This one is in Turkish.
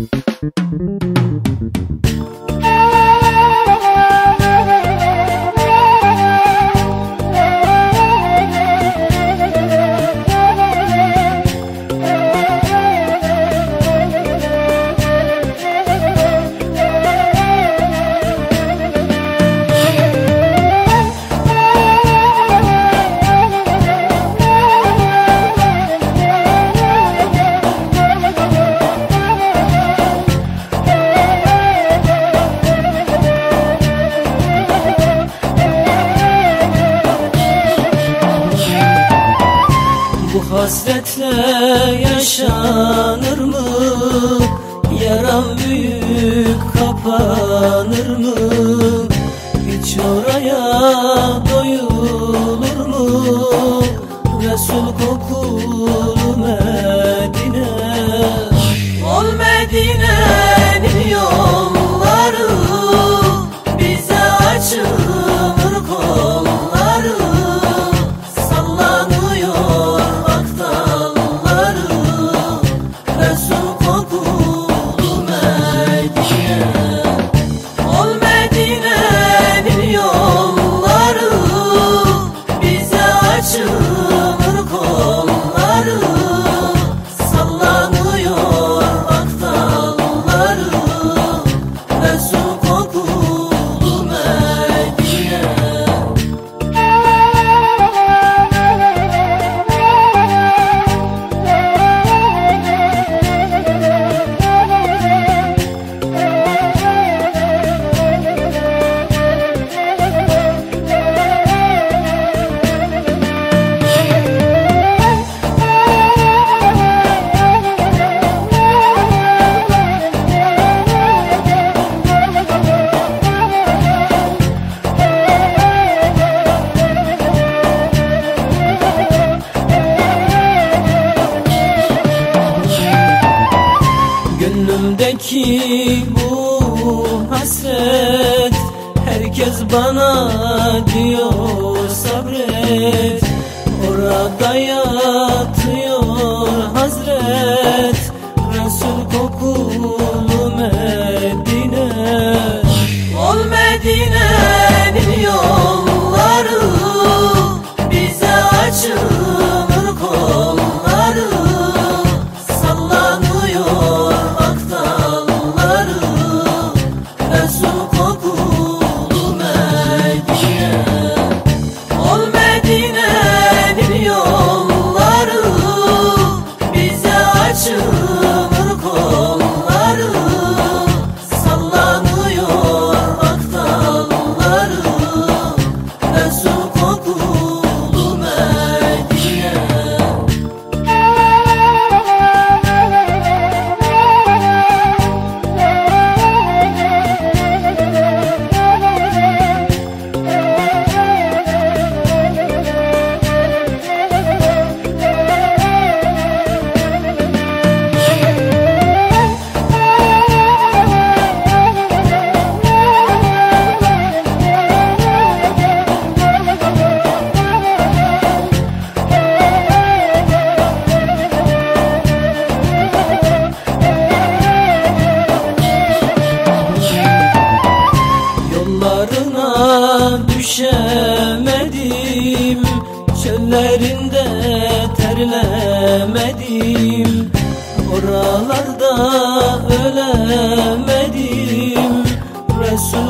Bu hasretle yaşanır mı? Yaram büyük kapanır mı? Hiç oraya doyulur mu? Resul kokulu Resul kokulu hasret. Herkes bana diyor sabret. Orada yatıyor hazret. Resul kokulu Medine. Ol Medine'nin yolları Ellerinde terlemedim. Oralarda ölemedim. Resul